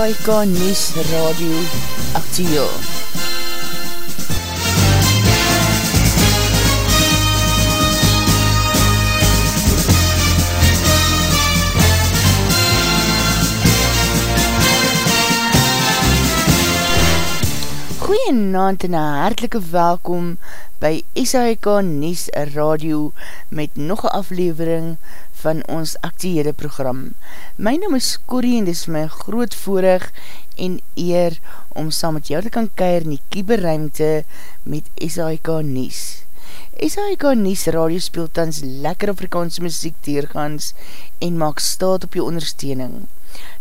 SAIK News Radio Actiel. Goeienaand en een hartelike welkom by SAIK News Radio met nog een aflevering van ons actiehede program. My naam is Corrie en dis my groot voorig en eer om saam met jou te kan keir in die kieberruimte met SAIK Nies. SAIK Nies radio speel tans lekker Afrikaanse muziek teergans en maak staat op jou ondersteuning.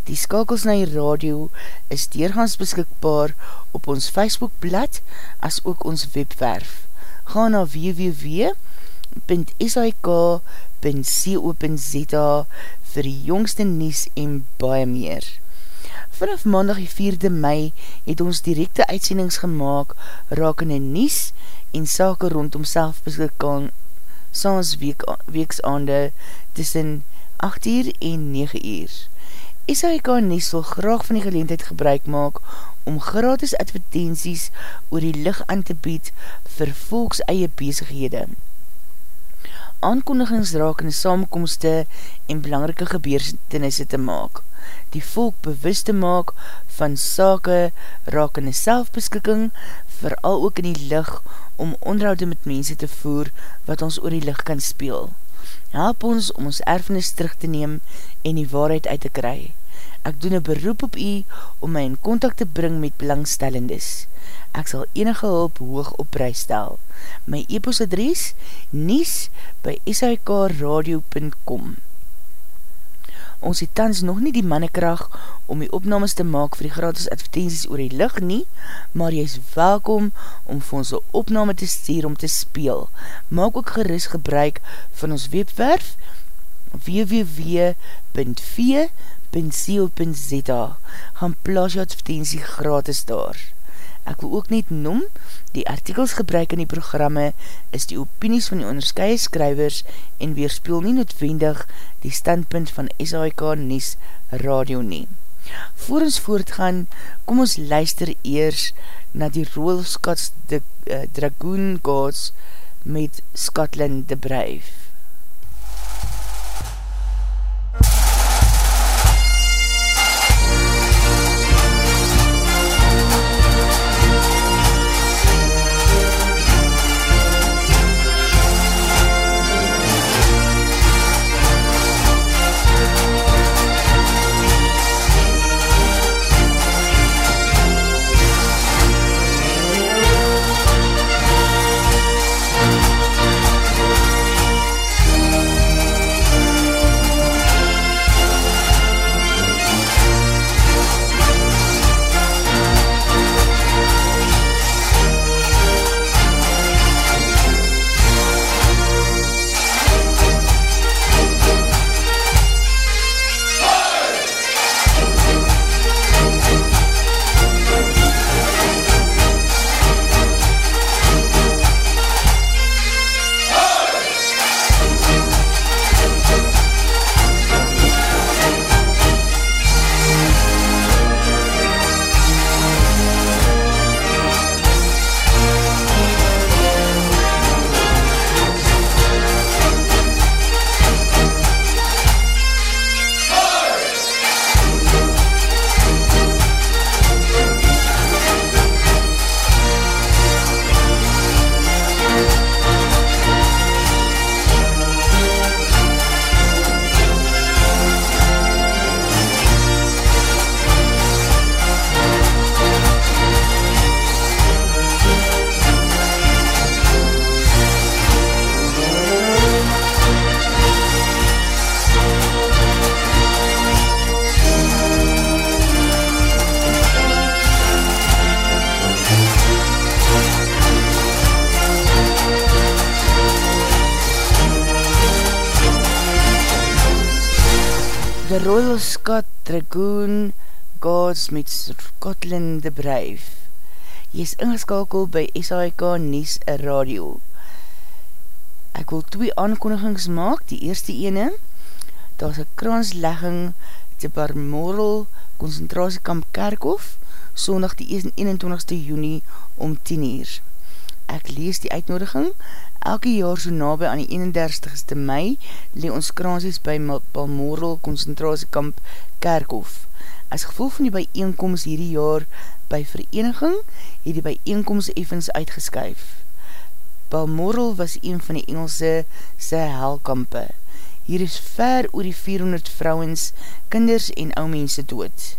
Die skakels na die radio is teergans beskikbaar op ons Facebookblad as ook ons webwerf. Ga na www.sik.com www.co.za vir die jongste nies en baie meer. Vanaf maandag die 4de mei het ons directe uitsendings gemaakt raak in nies en sake rondom selfbeskikking saans week, weeksaande tussen 8 uur en 9 uur. SHK Nies wil graag van die geleentheid gebruik maak om gratis advertenties oor die licht aan te bied vir volks eie bezighede aankondigings raak in samenkomste en belangrike gebeurtenisse te maak, die volk bewust te maak van sake raak in selfbeskikking, vooral ook in die licht om onderhoud met mense te voer wat ons oor die licht kan speel. Help ons om ons erfenis terug te neem en die waarheid uit te kry. Ek doen een beroep op u om my in contact te bring met belangstellendes. Ek sal enige hulp hoog op prijs stel. My e-post adres nies by shikradio.com Ons het tans nog nie die mannekracht om die opnames te maak vir die gratis advertenties oor die licht nie, maar jy is welkom om vir ons opname te stuur om te speel. Maak ook geris gebruik van ons webwerf www.v.co.za gaan plaas jou advertentie gratis daar. Ek wil ook net noem, die artikels gebruik in die programme is die opinies van die onderskeie skrywers en weerspeel nie noodwendig die standpunt van SAIK Nies Radio nie. Voor ons voortgaan, kom ons luister eers na die Royal Scots de, uh, Dragoon Gods met Scotland de Brave. Dragoon Guards met Scotland the Brave. Jy is ingeskakel by SAIK Nies Radio. Ek wil twee aankondigings maak. Die eerste ene, daar is een kranslegging te Barmorel Concentratiekamp Kerkhof, sondag die 21ste juni om 10 uur. Ek lees die uitnodiging, elke jaar so nabij aan die 31ste mei lee ons kransies by Balmoral Concentratiekamp Kerkhof. As gevolg van die bijeenkomst hierdie jaar by vereniging, het die bijeenkomst evens uitgeskuif. Balmoral was een van die Engelse sy helkampe. Hier is ver oor die 400 vrouwens, kinders en ou mense dood.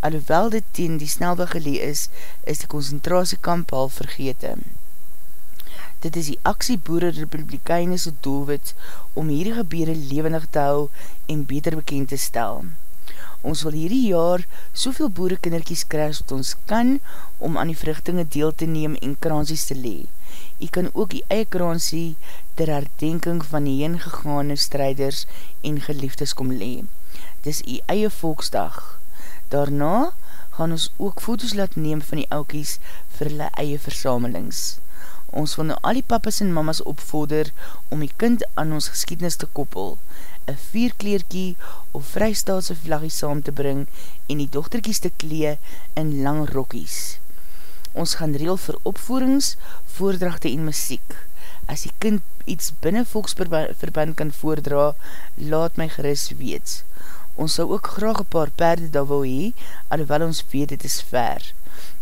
Alhoewel dit teen die snelweg gelee is, is die concentratiekamp al vergete. Dit is die aksie Boere Republikeinse doelwit om hierdie gebede levendig te hou en beter bekend te stel. Ons wil hierdie jaar soveel boerekinderkies krijg wat ons kan om aan die vruchtinge deel te neem en kransies te lee. Jy kan ook die eie kransie ter herdenking van die heengegane strijders en geliefdes kom lee. Dis die eie volksdag. Daarna gaan ons ook foto's laat neem van die oukies vir hulle eie versamelings. Ons wil nou al die papas en mamas opvorder om die kind aan ons geskiednis te koppel een vierkleerkie of vrystaatse vlaggie saam te bring en die dochterkies te klee in lang rokkies. Ons gaan reel vir opvoerings, voordrachte en muziek. As die kind iets binnen volksverband kan voordra, laat my geris weet. Ons sal ook graag een paar perde daar wil hee, alhoewel ons weet het is ver.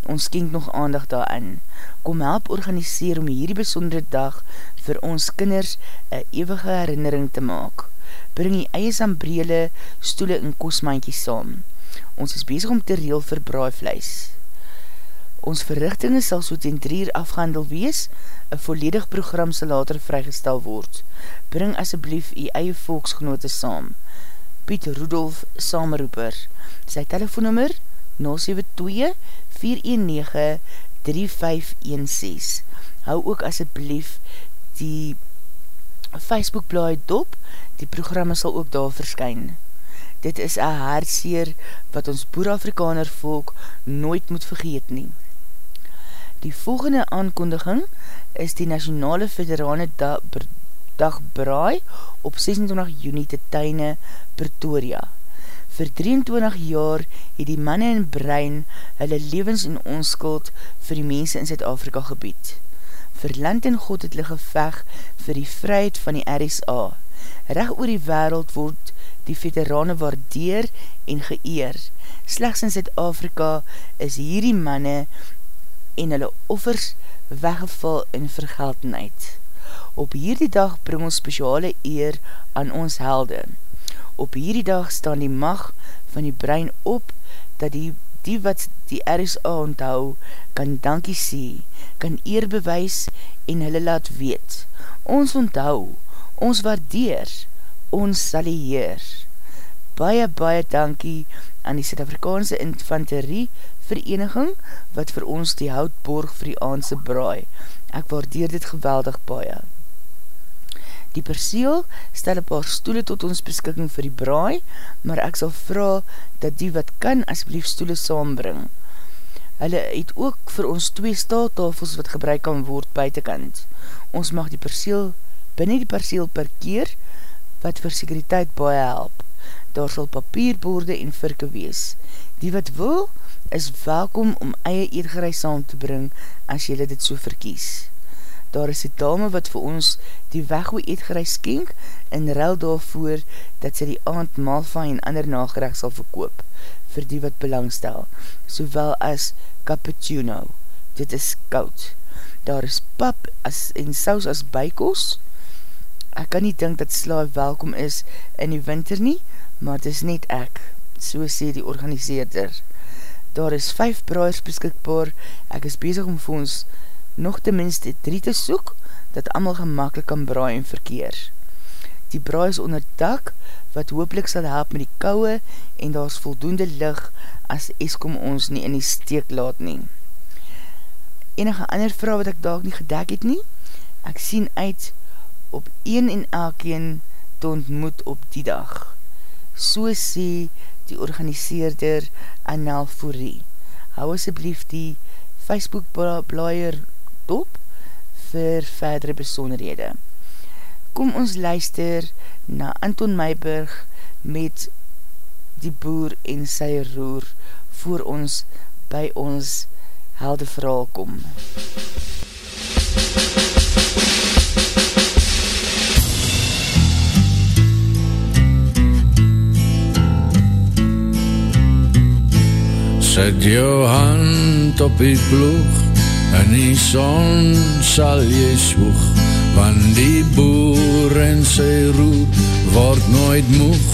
Ons kink nog aandag daarin. Kom help organiseer om hierdie besondere dag vir ons kinders een eeuwige herinnering te maak bring die eie sambrele, stoele en kosmaantjies saam. Ons is bezig om te reel vir braaivleis. Ons verrichtinge sal so ten drie uur afgehandel wees, een volledig program sal later vrygestel word. Bring asjeblief die eie volksgenote saam. Piet Rudolf Sameroeper Sy telefoonnummer 072-419-3516 Hou ook asjeblief die Facebookblaai dop, die programme sal ook daar verskyn. Dit is een haardseer wat ons Boer-Afrikaner volk nooit moet vergeet nie. Die volgende aankondiging is die Nationale Veterane Dag Braai op 26 juni te Tuine, Pretoria. Voor 23 jaar het die manne en brein hulle levens en onskuld vir die mense in Zuid-Afrika gebied vir land en God het hulle geveg vir die vryheid van die RSA. Reg oor die wereld word die veterane waardeer en geëer. Slechts in Zuid-Afrika is hierdie manne en hulle offers weggeval in vergeldenheid. Op hierdie dag bring ons speciale eer aan ons helde. Op hierdie dag staan die mag van die brein op dat die die wat die RSA onthou, kan dankie sê, kan eer bewys en hulle laat weet. Ons onthou, ons waardeer, ons salieer. Baie, baie dankie aan die Suid-Afrikaanse Infanterie Vereniging wat vir ons die houtborg vir die aandse braai. Ek waardeer dit geweldig baie. Die perseel stel een paar stoele tot ons beskikking vir die braai, maar ek sal vraag dat die wat kan asblief stoele saambring. Hulle het ook vir ons twee staaltafels wat gebruik kan word buitenkant. Ons mag die perseel binnen die perseel parkeer wat vir sekuriteit baie help. Daar sal papierborde en virke wees. Die wat wil, is welkom om eie eetgereis saam te bring as jylle dit so verkies daar is die dame wat vir ons die weggoe eetgerei skenk en ruil daarvoor dat sy die aand malva en ander nagerecht sal verkoop vir die wat belangstel, sowel as cappuccino. Dit is koud. Daar is pap as, en saus as bykos. Ek kan nie dink dat sla welkom is in die winter nie, maar het is net ek, so sê die organiseerder. Daar is vijf braaiers beskikbaar, ek is bezig om vir ons nog tenminste drie te soek, dat amal gemakkelijk kan braai en verkeer. Die braai is onder dak, wat hoopelik sal help met die kouwe en daar is voldoende lig as Eskom ons nie in die steek laat nie. Enige ander vrou wat ek daak nie gedek het nie, ek sien uit op een en elkeen te ontmoet op die dag. So sê die organiseerder Anel Fourie. Hou asjeblief die Facebook blaier dop vir verdere besonderhede. Kom ons luister na Anton Meiberg met die boer en sy roer voor ons by ons helde verhaal kom. Zet jou hand op die ploeg En die son sal jy swoeg Want die boer en sy roer Word nooit moeg.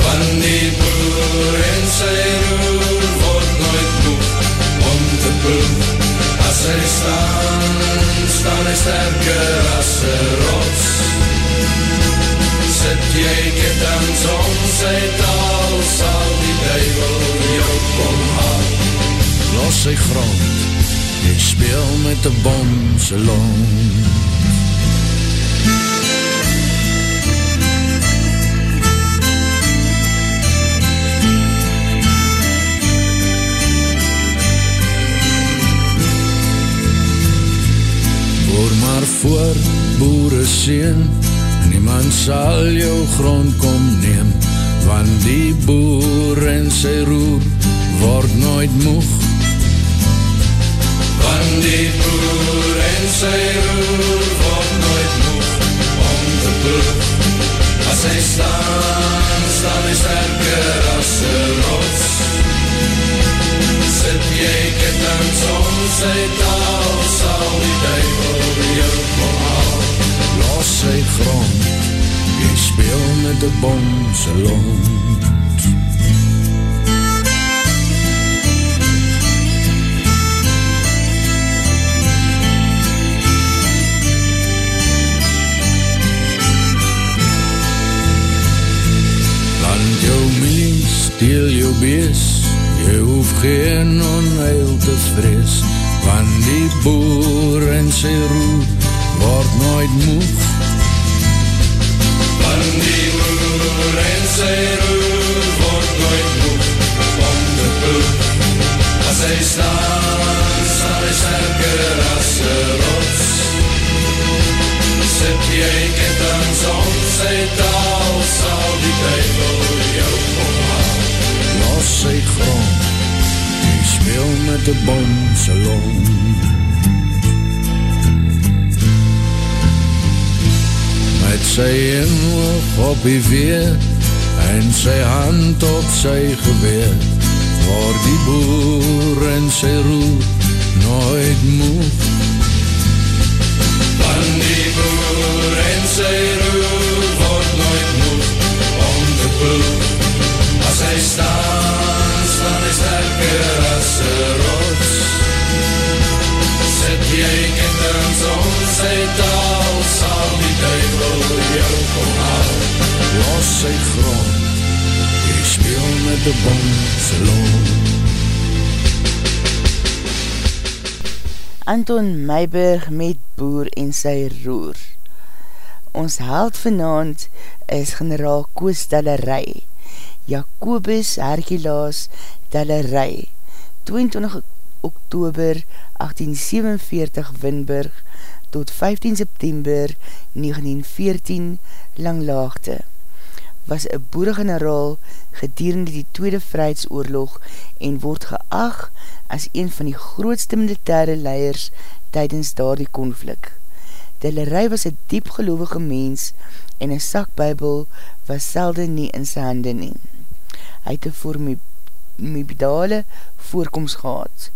Want die boer en sy roer Word nooit moeg Om te ploeg As hy staan Staan hy sterker as een rots. Sit jy ketens om sy taal Sal die duivel jou kom haal los sy grond Jy speel met die bom se long Voor maar voor boere sien Niemand sal jou grond kom neem Want die boer en sy roer Word nooit moeg die boer en sy roer word nooit moeg om te ploeg. As hy staan, staan hy sterker as een rots. Sit jy ketens om sy taal, sal die duivel jou kom haal. Los sy grond, jy speel met die bomse lont. Steel bees, jy hoef geen onheil te vrees, van die boer en sy roer word nooit moeg. Van die boer en sy roer word nooit moeg, om te ploeg. As hy staan, sal hy sterker as een rots. Sit jy ketens om sy taal, met die bom se lont Met sy inhoog op die weer En sy hand op sy geweer Waar die boer en sy roer nooit moeg Van die boer en sy roer Word nooit moeg om te ploeg sy taal, sal die duivel jou kom haal. Los sy grond, jy speel met die bomse loon. Anton Meiberg met Boer en sy roer. Ons held vanavond is generaal Koos Dellerij. Jacobus Herculaas Tellerij 22 oktober 1847 Winburg tot 15 september 1914 Langlaagte was een boeregeneraal gedurende die Tweede Vrijheidsoorlog en word geag as een van die grootste militaire leiers tydens daar die konflik. Tellerij was een diepgelovige mens en een sakbybel was selde nie in sy hande neem hy het een formidale voorkomst gehad.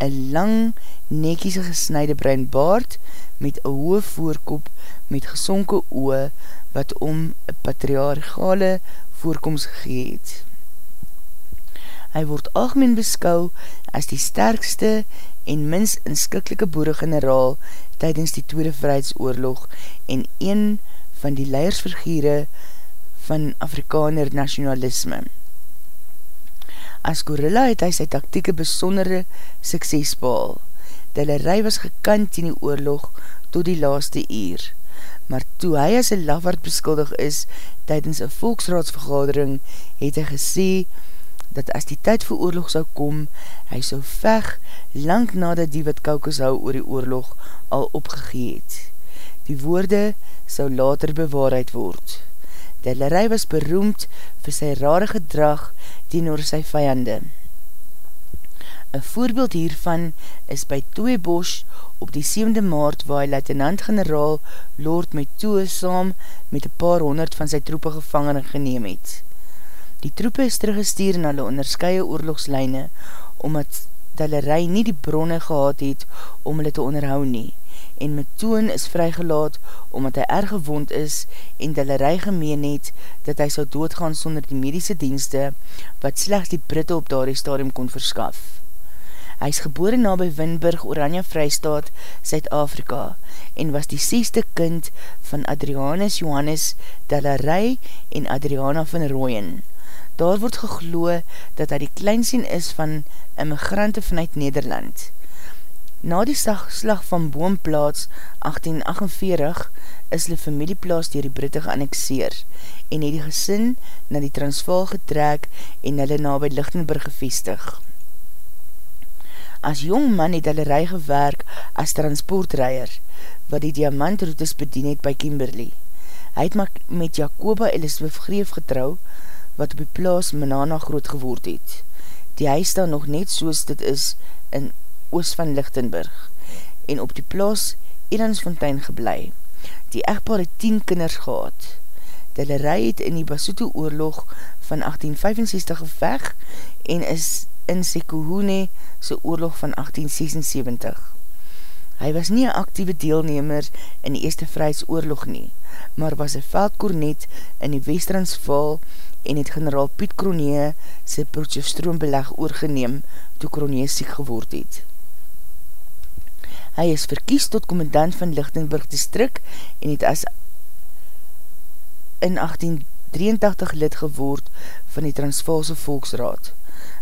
Een lang, nekiese gesnijde bruin baard met een hoë voorkop met gesonke oe wat om een patriarchale voorkomst gegeet. Hy word algemeen beskou as die sterkste en minst inskikkelike boere-generaal tydens die Tweede Vrijheidsoorlog en een van die leiersvergiere van Afrikaner nationalisme. As gorilla het hy sy taktieke besondere sukses behaal. Delerij was gekant in die oorlog tot die laaste uur. Maar toe hy as een lafwaard beskuldig is tydens een volksraadsvergadering, het hy gesê dat as die tyd vir oorlog sou kom, hy sou veg lang nadat die wat kaukes hou oor die oorlog al opgegeet. Die woorde sou later bewaarheid word. Delarey was beroemd vir sy rare gedrag teenoor sy vijande. Een voorbeeld hiervan is by Toebosch op die 7de maart waar hy luitenant-generaal Lord Metoe saam met een paar honderd van sy troepe gevangen geneem het. Die troepe is teruggesteer in hulle onderskeie oorlogslijne omdat Delarey nie die bronne gehad het om hulle te onderhou nie en Metoon is vrygelaat omdat hy erg gewond is en Delerij gemeen het dat hy sal doodgaan sonder die medische dienste wat slechts die Britte op daardie stadium kon verskaf. Hy is gebore na by Winburg, Oranje Vrystaat, Zuid-Afrika en was die sieste kind van Adrianus Johannes Delerij en Adriana van Rooyen. Daar word gegloe dat hy die kleinsien is van immigrante vanuit Nederland. Na die slag van Boomplaats 1848 is die familieplaas dier die Britte geannexeer en het die gesin na die Transvaal getrek en hulle na by Lichtenburg gevestig. As jong man het hulle rij gewerk as transportreier, wat die diamantroutes bedien het by Kimberley. Hy het met Jacoba Elisabeth Greef getrouw, wat op die plaas Manana groot geword het. Die huis staan nog net soos dit is in oos van Lichtenburg en op die plaas Elansfontein geblei. Die echtpaar het 10 kinders gehad. Hulle rij het in die Basuto oorlog van 1865 geveg en is in Sekohune sy oorlog van 1876. Hy was nie een actieve deelnemer in die Eerste Vrijheidsoorlog nie, maar was een veldkornet in die Westransval en het generaal Piet Kronee sy Potjefstroombeleg oorgeneem toe Kronee siek geword het. Hy is verkies tot commandant van Lichtenburg distrik en het as in 1883 lid geword van die Transvaalse Volksraad.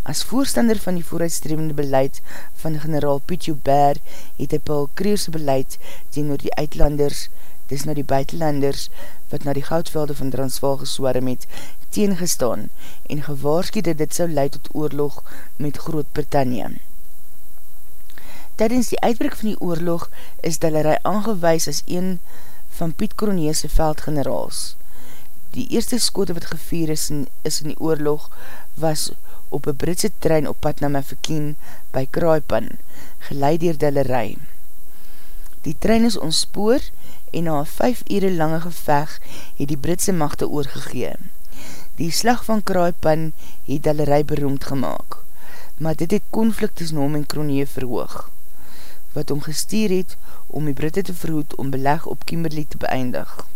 As voorstander van die vooruitstremende beleid van generaal Piet Joubert het hy Paul Kreerse beleid teenoor die uitlanders, dis na die buitenlanders, wat na die goudvelde van Transvaal geswarm het, teengestaan en gewaarski dat dit sou leid tot oorlog met Groot-Brittannië. Tijdens die uitbreek van die oorlog is Delerij aangewees as een van Piet Kroneese veldgeneraals. Die eerste skote wat gevier is in, is in die oorlog was op een Britse trein op pad na Mafekien by Kraaipan, geleid dier Delerij. Die trein is ontspoor en na 5 ure lange geveg het die Britse machte oorgegee. Die slag van Kraaipan het Delerij beroemd gemaakt, maar dit het konflikt tussen hom en Kronee verhoog wat hom gestuur het om die Britte te verhoed om beleg op Kimberley te beëindig.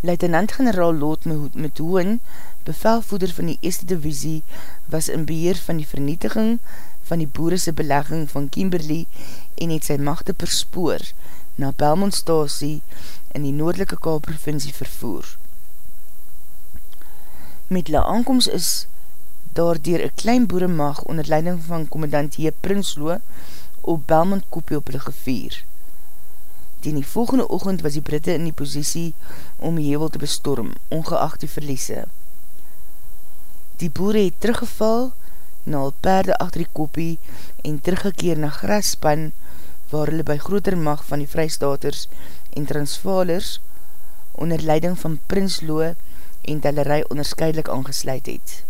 Luitenant-generaal Lot Methoen, bevelvoeder van die Eerste Divisie, was in beheer van die vernietiging van die boerese belegging van Kimberley en het sy machte per spoor na Belmont Stasie in die noordelike Kaal-provincie vervoer. Met la aankomst is daar dier een klein boeremag onder leiding van commandant J. Prinsloo op Belmont kopie op hulle gevier. Tien die volgende ochend was die Britte in die posiesie om die hevel te bestorm, ongeacht die verliese. Die boere het teruggeval na al perde achter die kopie en teruggekeer na grasspan waar hulle by groter mag van die vrystaters en transvalers onder leiding van Prins Loe en tellerij onderscheidelik aangesluit het.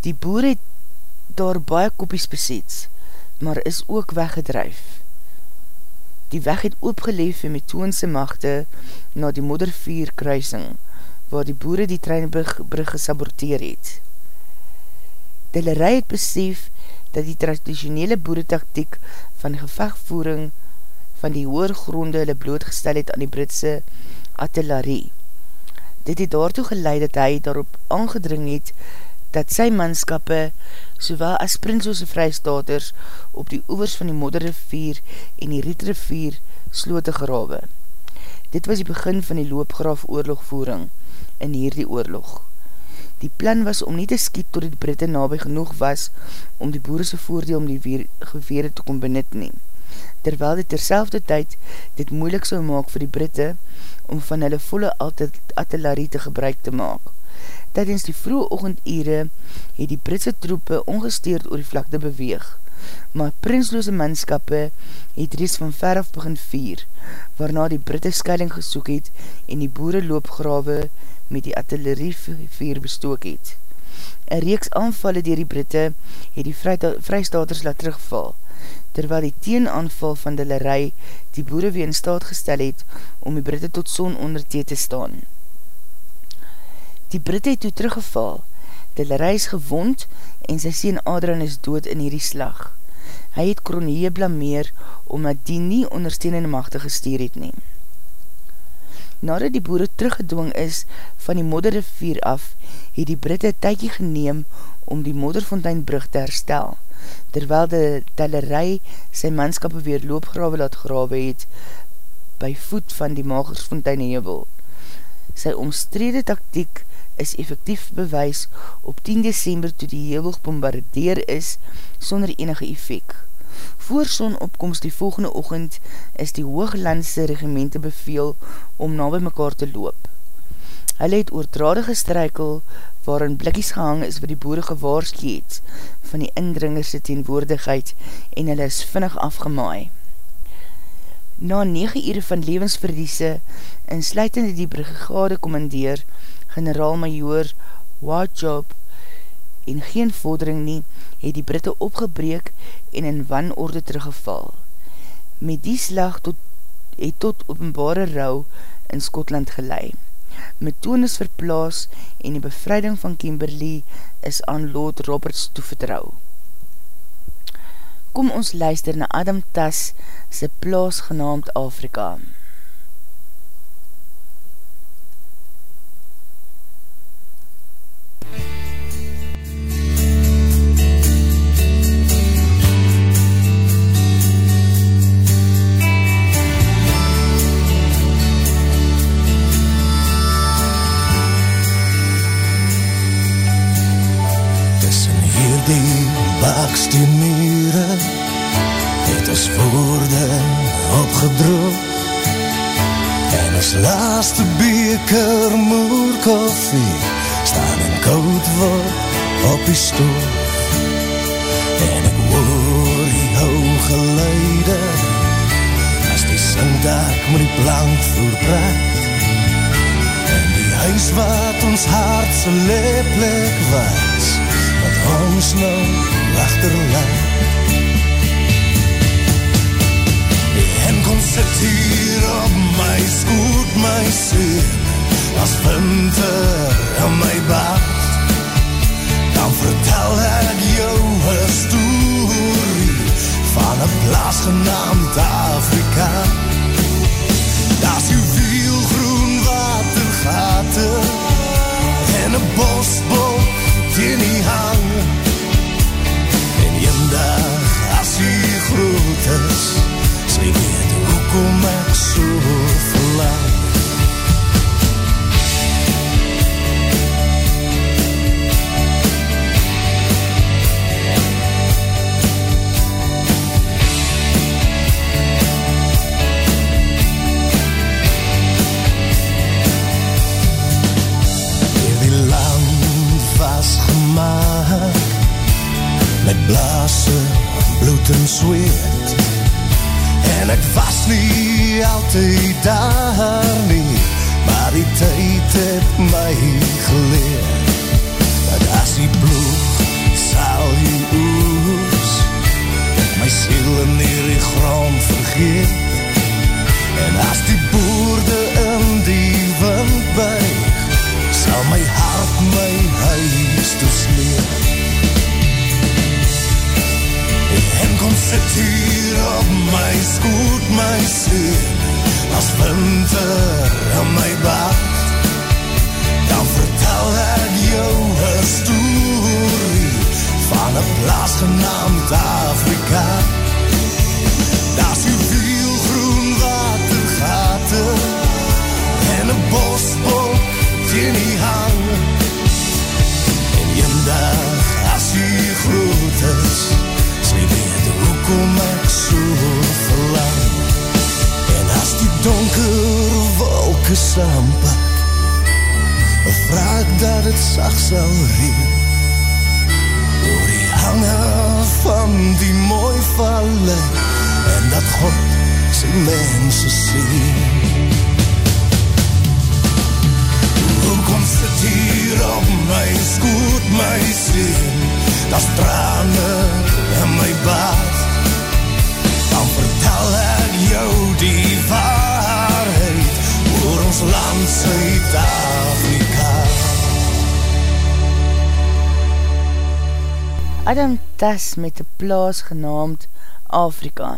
Die boer het daar baie kopies besets, maar is ook weggedryf. Die weg het oopgeleef met toonse machte na die moddervier kruising, waar die boere die treinbrug gesaborteer het. Delerij het besef dat die traditionele boeretaktiek van gevechtvoering van die hoergronde hulle blootgestel het aan die Britse artillerie. Dit het daartoe geleid dat hy daarop aangedring het dat sy manskappe, sowel as prinsose vrystaters, op die oevers van die modderrivier en die rietrivier slote gerawe. Dit was die begin van die loopgraaf oorlogvoering in hierdie oorlog. Die plan was om nie te skiet tot die Britte nabij genoeg was om die boerse voordeel om die gewere te kom benut neem terwyl dit terselfde tyd dit moeilik sou maak vir die Britte om van hulle volle artillerie te gebruik te maak. Tydens die vroege ochendere het die Britse troepe ongesteerd oor die vlakte beweeg, maar prinsloose manskappe het reeds van ver af begin vier, waarna die Britte scheiding gesoek het en die boere loopgrawe met die artillerie vier bestook het. Een reeks aanvalle dier die Britte het die vrystaters laat terugval, terwyl die teenaanval van die lerij die boere weer in staat gestel het om die Britte tot son onder te staan. Die Britte het toe teruggeval, die lerij is gewond en sy sien Adrian is dood in hierdie slag. Hy het Kronee blameer omdat die nie ondersteunende machte gestuur het neem. Nadat die boere teruggedwong is van die modderrivier af, het die Britte tydje geneem om die modderfonteinbrug te herstel terwyl die tellerij sy manskappe weer loopgrawe laat grawe het by voet van die Magersfontein Hevel. Sy omstrede taktiek is effectief bewys op 10 december toe die Hevel gebombardeer is sonder enige effect. Voor sonopkomst die volgende ochend is die hooglandse regimente beveel om na by mekaar te loop. Hulle het oordradige strykel waarin blikkies gehang is wat die boere gewaarskeet van die indringerse teenwoordigheid en hulle is vinnig afgemaai. Na 9 ure van levensverliese en sluitende die brigade commandeer generaal-majoor Wadjob en geen vordering nie, het die Britte opgebreek en in wanorde teruggeval. Met die slag tot, het tot openbare rouw in Skotland geleid metoondes verplaas en die bevrijding van Kimberley is aan Lord Roberts toevertrouw. Kom ons luister na Adam Tas sy plaas genaamd Afrika. Die mure het ons woorde opgedroog en ons laaste beker moer koffie staan in koud word op die stoel. En ek hoor die hoge leide as die sindak met die plank voorpraat en die huis wat ons hartse leplek was wat ons nou achterlaat. En sit hier op my skoot, my sien, as winter in my bad. Dan vertel ek jou een story van een plaas genaamd Afrika. Daar veel groen watergaten en een bosbok die nie hangen is sy weet hoekom ek so verlang blaase, bloed en zweet En ek was nie altyd daar nie Maar die tyd het my geleer Dat as die bloed sal jy oes Dat my siel in die grond vergeet. En as die boerde in die wind buig Sal my hart my huis toesleer kom sit hier op my skoot, my sien, as winter in my bad. Dan vertel ek jou een story van een plaas genaamd Afrika. Daar is veel wolke saampak. Vraag dat het sag sal reën oor die hange van die mooi valle en dat God sy mense sien Hoekom sit hier op my skoot my sien dat trane Adam Tas met die plaas genaamd Afrika.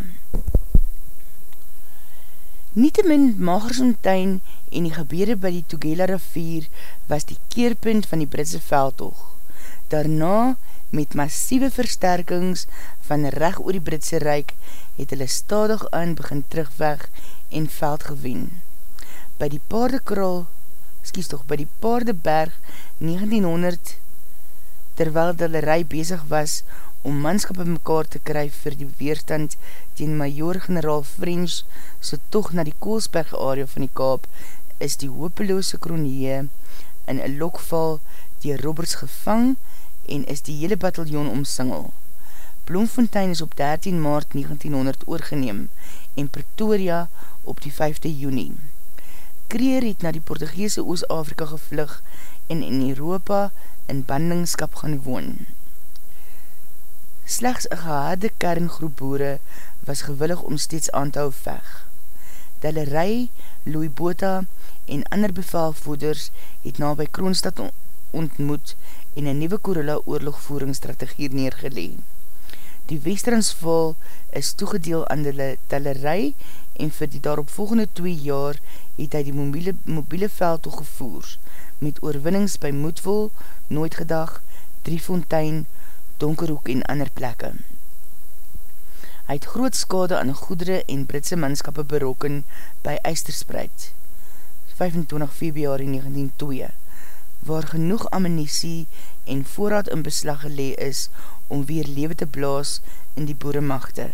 Nietemin Magersontuin en die gebede by die Tugela rivier was die keerpunt van die Britse veldtoog. Daarna, met massieve versterkings van recht oor die Britse Rijk, het hulle stadig aan begin terugweg en veld geween. By die paardekrol, skies toch, by die paardeberg 1900 terwyl hulle rij bezig was om manskap in mekaar te kry vir die weerstand teen major-generaal French so toch na die Koolsberg area van die Kaap is die hopeloose kronie in een lokval die Roberts gevang en is die hele bataljon omsingel. Bloemfontein is op 13 maart 1900 oorgeneem en Pretoria op die 5de juni. Kreer het na die Portugese Oost-Afrika gevlug en in Europa in bandingskap gaan woon. Slechts een gehaade kerngroep boere was gewillig om steeds aan te hou veg. Dellerij, Louis Bota en ander bevelvoeders het na by Kroonstad ontmoet en een nieuwe Korilla oorlogvoeringsstrategie neergelee. Die Westransval is toegedeel aan die tellerij en vir die daaropvolgende twee jaar het hy die mobiele, mobiele veld toegevoer met oorwinnings by Moedvol, Nooitgedag, Driefontein, Donkerhoek en ander plekke. Hy het groot skade aan goedere en Britse manskappe berokken by Eisterspreid, 25 februari 1902, waar genoeg ammunisie en voorraad in beslag gelee is om weer lewe te blaas in die boeremachte.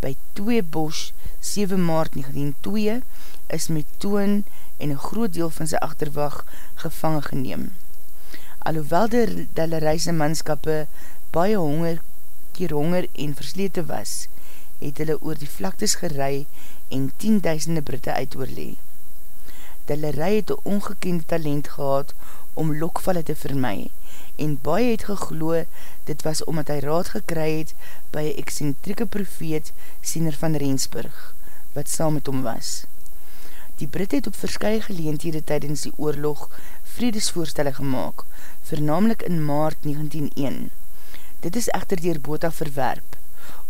By 2 Bosch, 7 maart 1902, is met toon en een groot deel van sy achterwag gevangen geneem. Alhoewel de Dellerijse manskappe baie honger, keer honger en verslete was, het hulle oor die vlaktes gerei en tienduisende Britte uitoorlee. Dellerij het een ongekende talent gehad om lokvalle te vermy en baie het gegloe dit was omdat hy raad gekry het by een excentrieke profeet Siener van Rensburg, wat saam met hom was. Die Brit het op verskye geleendhede tydens die oorlog vredesvoorstelle gemaakt, vernamelijk in maart 1901. Dit is echter dier Bota verwerp.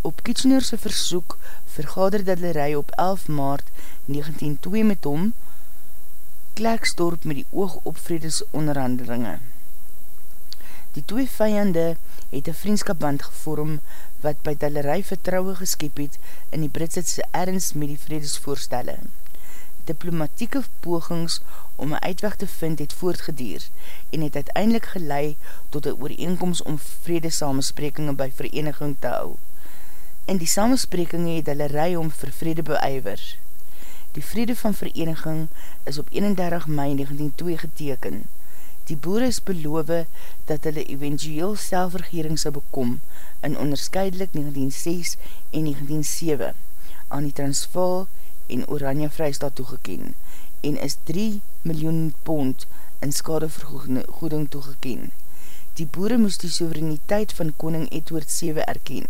Op Kitchenerse versoek vergader Dadlerij op 11 maart 1902 met hom Kleksdorp met die oog op vredesonderhandelinge. Die twee vijande het een vriendskapband gevorm wat by Dadlerij vertrouwe geskep het in die Britsetse ernst met die vredesvoorstelle diplomatieke pogings om een uitweg te vind het voortgedier en het uiteindelik gelei tot een ooreenkomst om vrede samensprekingen by vereniging te hou. In die samensprekingen het hulle rij om vir vrede beuiver. Die vrede van vereniging is op 31 mei 1902 geteken. Die boere is beloof dat hulle eventueel selfregering sal bekom in onderscheidelik 1906 en 1907 aan die Transvaal en Oranje Vrystaat toegeken en is 3 miljoen pond in skadevergoeding toegeken. Die boere moes die soevereiniteit van koning Edward 7 erken.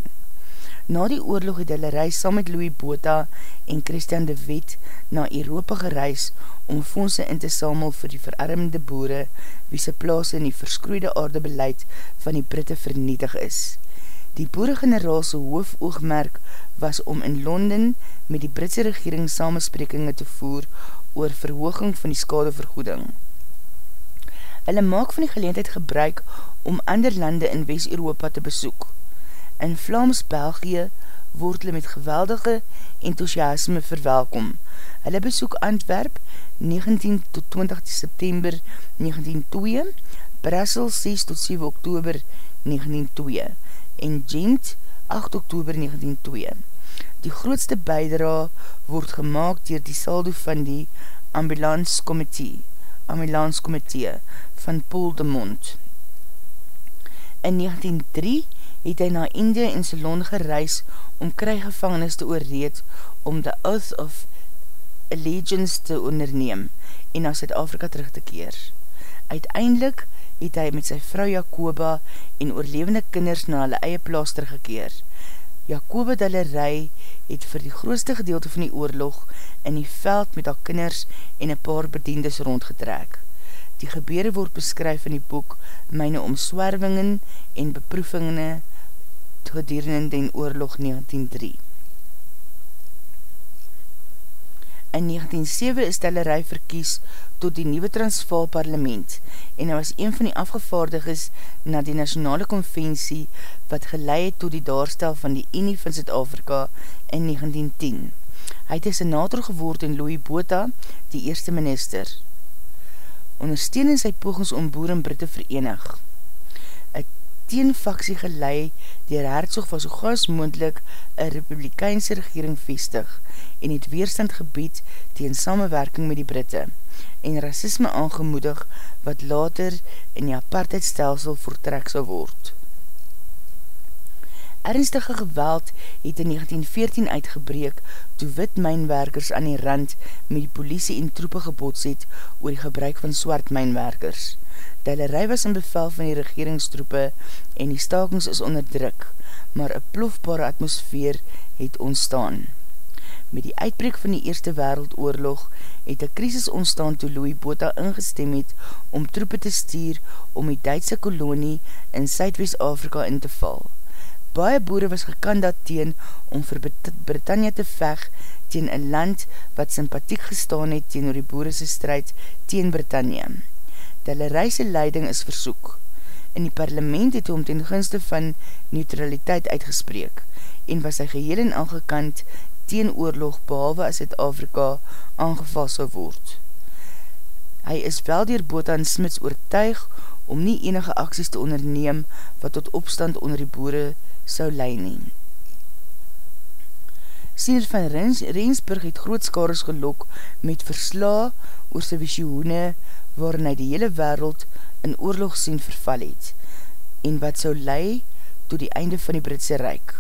Na die oorlog het hulle reis saam met Louis Bota en Christian de Wet na Europa gereis om fondse in te samel vir die verarmde boere wie sy plaas in die verskroeide aardebeleid van die Britte vernietig is. Die boeregeneraalse hoofoogmerk was om in Londen met die Britse regering samensprekingen te voer oor verhooging van die skadevergoeding. Hulle maak van die geleentheid gebruik om ander lande in West-Europa te besoek. In Vlaams-België word hulle met geweldige enthousiasme verwelkom. Hulle besoek Antwerp 19 tot 20 september 1902, Brussel 6 tot 7 oktober 1902 en Gent 8 oktober 1902. Die grootste bijdra word gemaakt dier die saldo van die Ambulance Committee, Ambulanskomitee van Paul de Mond. In 1903 het hy na India en Ceylon gereis om krijgevangenis te oorreed om the Oath of Allegiance te onderneem en na Zuid-Afrika terug te keer. Uiteindelik het hy met sy vrou Jacoba en oorlevende kinders na hulle eie plaas teruggekeer. Jacoba Dallerij het vir die grootste gedeelte van die oorlog in die veld met haar kinders en een paar bediendes rondgetrek. Die gebede word beskryf in die boek Myne omswervingen en beproevingen gedurende den oorlog 1903. In 1907 is Tellerij verkies tot die nieuwe Transvaal parlement en hy was een van die afgevaardiges na die nationale konvensie wat geleid tot die daarstel van die Unie van Zuid-Afrika in 1910. Hy het een senator geword in Louis Bota, die eerste minister. Ondersteun in sy pogings om boer en Britte verenig teenfaksie gelei dier hertzog was so gas moendlik een republikeinse regering vestig en het weerstand gebied teen samenwerking met die Britte en racisme aangemoedig wat later in die apartheidstelsel voortrek sal word. Ernstige geweld het in 1914 uitgebreek toe wit mijnwerkers aan die rand met die politie en troepe gebots het oor die gebruik van swart mijnwerkers. Tellerij was in bevel van die regeringstroepe en die stakings is onder druk, maar een plofbare atmosfeer het ontstaan. Met die uitbreek van die Eerste Wereldoorlog het een krisis ontstaan toe Louis Bota ingestem het om troepe te stuur om die Duitse kolonie in Suidwest-Afrika in te val. Baie boere was gekandat teen om vir Britannia te veg teen een land wat sympathiek gestaan het teen oor die boerese strijd teen Britannia hulle reise leiding is versoek. In die parlement het hom ten gunste van neutraliteit uitgespreek en was hy geheel en aangekant teen oorlog behalwe as het Afrika aangeval sal word. Hy is wel dier Botan Smits oortuig om nie enige acties te onderneem wat tot opstand onder die boere sou leid neem. Siener van Rens, Rensburg het grootskares gelok met versla oor sy visioene waarin hy die hele wereld in oorlog sien verval het en wat sou lei to die einde van die Britse Rijk.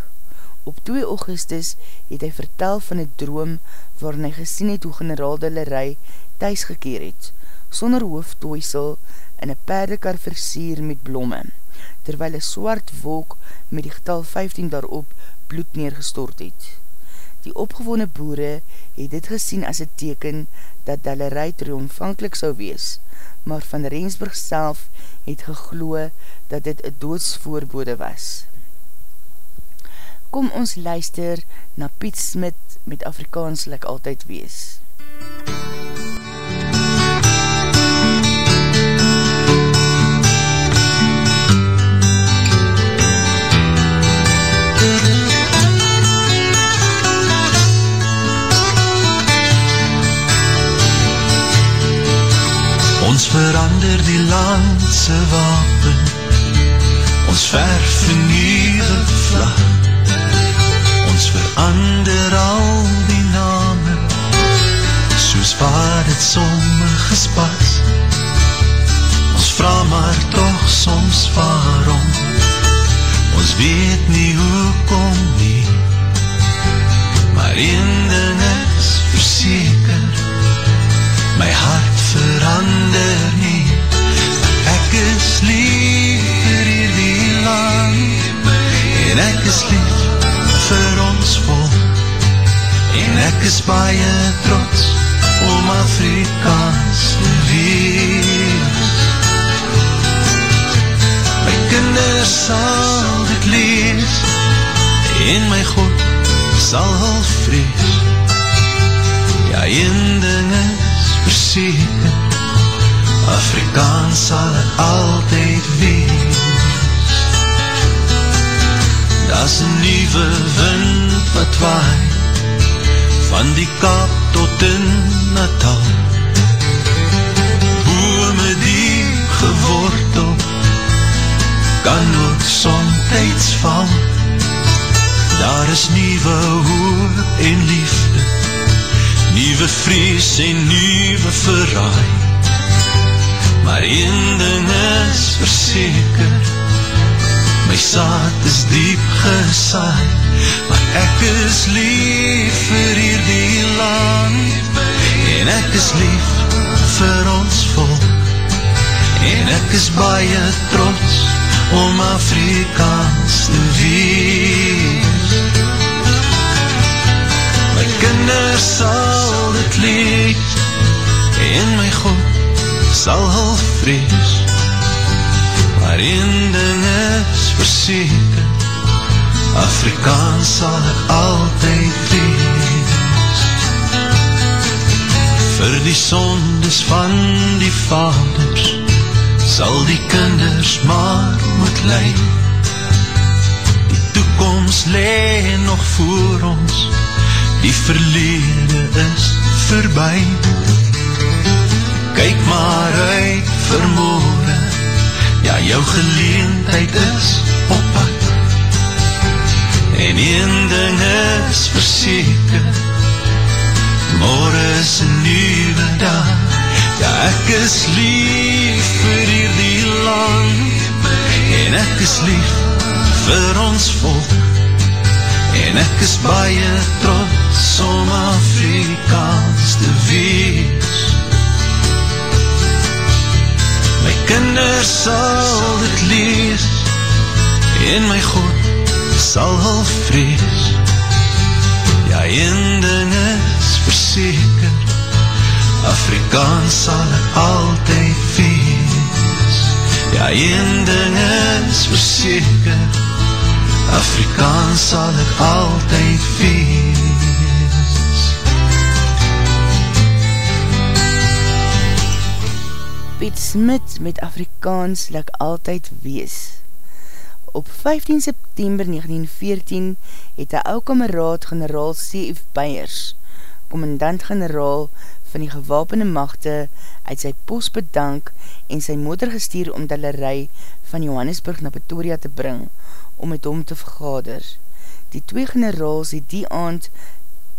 Op 2 augustus het hy vertel van die droom waarin hy gesien het hoe generaal Dillerij thuis gekeer het, sonder hoofdtoesel in een perdekar versier met blomme, terwyl een swart wolk met die getal 15 daarop bloed neergestort het. Die opgewone boere het dit gesien as een teken dat Dillerij triomfankelijk sou wees, maar van Rensburg self het gegloe dat dit een doodsvoorbode was. Kom ons luister na Piet Smit met Afrikaans like altyd wees. Ons landse wapen Ons verf een nieuwe vlag. Ons verander al die name Soos waar het sommige spas Ons vraag maar toch soms waarom. Ons weet nie hoe kom nie Maar een is lief vir ons volk En ek is baie trots om Afrikaans te wees. My kinders sal dit lees En my God sal hul vrees. Ja, een ding is verseker Afrikaans sal het altyd wees Da's een nieuwe wind wat waai Van die kap tot in Natal. Bome die gewortel Kan ook somtijds val. Daar is nieuwe hoop en liefde Nieuwe vrees en nieuwe verraai. Maar een ding is verseker My saad is diep gesaai Maar ek is lief vir hierdie land. En ek is lief vir ons volk. En ek is baie trots om Afrikaans te wees. My kinders sal dit leed En my God sal hul vrees. Maar een ding is verseker Afrikaans sal ek altyd wees. Vir die sondes van die vaders Sal die kinders maar moet leid Die toekomst lee nog voor ons. Die verlede is verby. Kyk maar uit vermoorde Ja, jou geleentheid is op pad En een ding is verseker Morgen is een nieuwe dag. Ja, ek is lief vir hierdie land En ek is lief vir ons volk. En ek is baie trots om Afrikaans te wees. My kinders sal En my God sal hul vrees Ja, een ding is verseker Afrikaans sal ek altyd wees Ja, een ding is verseker Afrikaans sal ek altyd wees. Piet Smit met Afrikaans sal ek altyd wees. Op 15 September 1914 het een ou kameraad generaal C.F. Beiers, commandant-generaal van die gewapende machte, uit sy post bedank en sy motor gestuur om dalerij van Johannesburg na Pretoria te bring, om met hom te vergader. Die twee generaals het die aand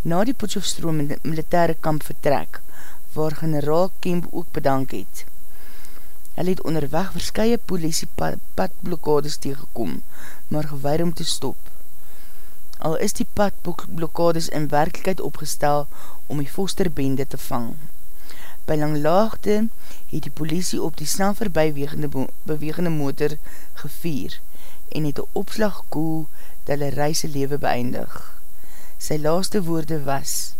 na die Potjofstroom militaire kamp vertrek, waar generaal Kemp ook bedank het. Hy het onderweg verskye politie padblokkades tegekom, maar gewaar om te stop. Al is die padblokkades in werkelijkheid opgestel om die fosterbende te vang. By langlaagte het die politie op die snel voorbij bewegende motor gevier, en het een opslag koel dat hulle reise lewe beëindig. Sy laaste woorde was,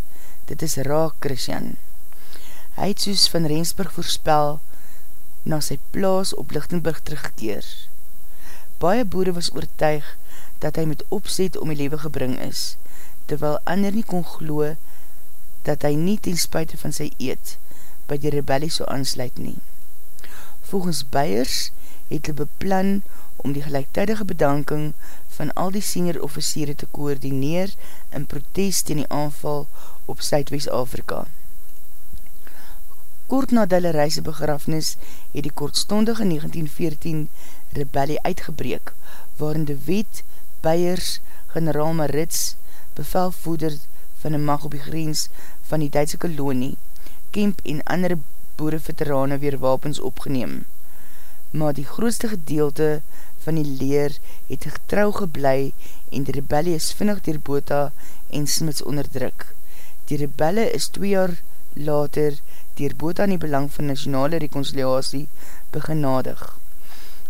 dit is raak, Christian. Hy het soos van Rensburg voorspel na sy plaas op Lichtenburg teruggekeer. Baie boere was oortuig dat hy met opzet om die lewe gebring is, terwyl ander nie kon glo dat hy nie ten spuite van sy eet by die rebellie so aansluit nie. Volgens Beiers het hy beplan om die gelijktijdige bedanking van al die senior officiere te koordineer in protest in die aanval op Zuidwest-Afrika. Kort na Dille reise begrafnis het die kortstondige 1914 rebellie uitgebreek, waarin de wet, Beiers, generaal Maritz, bevelvoeder van die mag op die grens van die Duitse kolonie, Kemp en andere boereveterane weer wapens opgeneem. Maar die grootste gedeelte van die leer het getrouw geblei en die rebelle is vinnig dier Bota en Smits onderdruk. Die rebelle is twee jaar later dier Bota in die belang van nationale reconciliatie begenadig.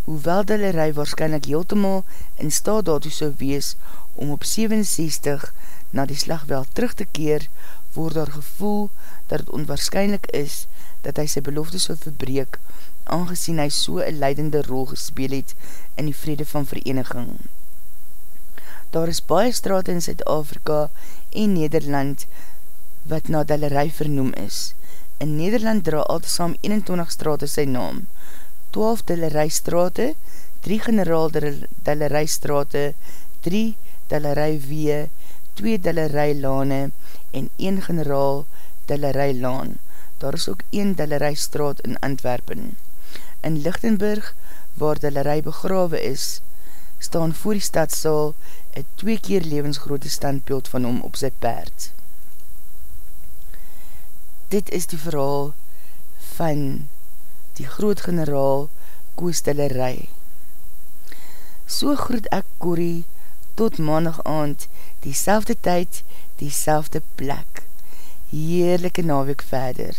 Hoewel die rij waarschijnlijk heeltemaal in staat daartoe sou wees om op 67 na die slag wel terug te keer, word daar gevoel dat het onwaarschijnlijk is dat hy sy belofte sou verbreek aangezien hy so een leidende rol gespeel het in die vrede van vereniging. Daar is baie straat in Zuid-Afrika en Nederland wat na Dalerij vernoem is. In Nederland dra altijd saam 21 straat sy naam, 12 Dalerij straat, 3 generaal Dalerij straat, 3 Dalerij wee, 2 Dalerij lane en 1 generaal Dalerij laan. Daar is ook 1 Dalerij straat in Antwerpen. In Lichtenburg, waar die lerij begrawe is, staan voor die stadsaal een twee keer levensgrote standbeeld van hom op sy paard. Dit is die verhaal van die groot generaal koestellerij. So groet ek Corrie tot maandag aand, die selfde tyd, die selfde plek. Heerlijke naweek verder.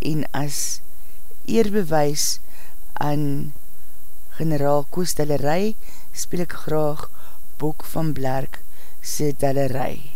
En as eerbewys aan generaal koestellerij, speel ek graag Bok van Blerk se tellerij.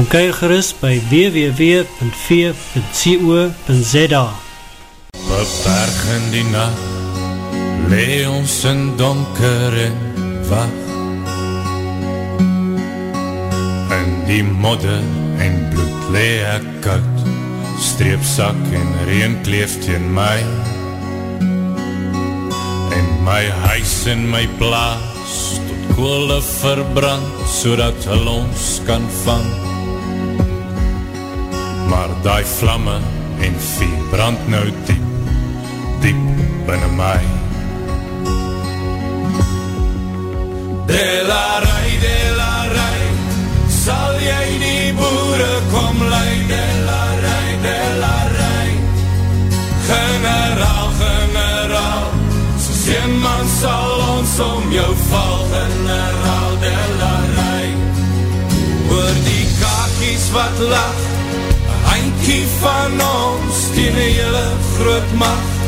Kom kyk gerust by www.v.co.za Beperg in die nacht Lee ons in donker en wacht. In die modder en bloed lee ek koud Streepsak en reen kleeft in my. En my huis en my plaas Tot koole verbrand So dat hulle ons kan vang maar die vlamme en vuur brand nou diep, diep binnen my. Delarai, delarai, sal jy die boere kom lei, delarai, delarai, generaal, generaal, soos een man sal ons om jou val, generaal, delarai, oor die kakies wat lach, van ons die hele groot macht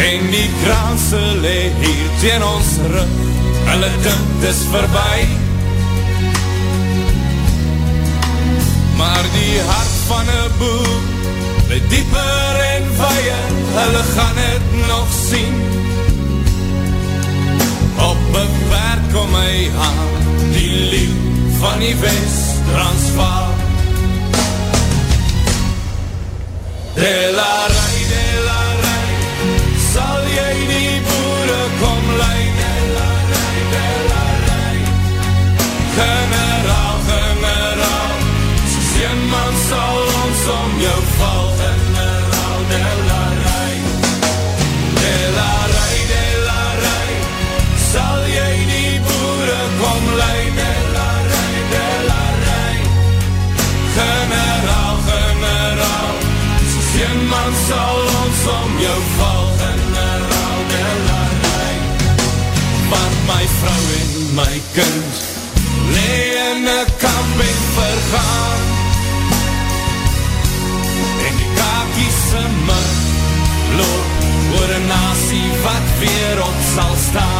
en die kraanse le hier teen ons rug. Hulle kind is verby. Maar die hart van een boer le dieper en weier. Hulle gaan het nog sien. Op een werk om my aan die lief van die west transvaal De la rij, de la rij, sal jy die vrou en my kind. Lee in een kamp en vergaan. En die kakies in my Loop oor een nasie wat weer op sal staan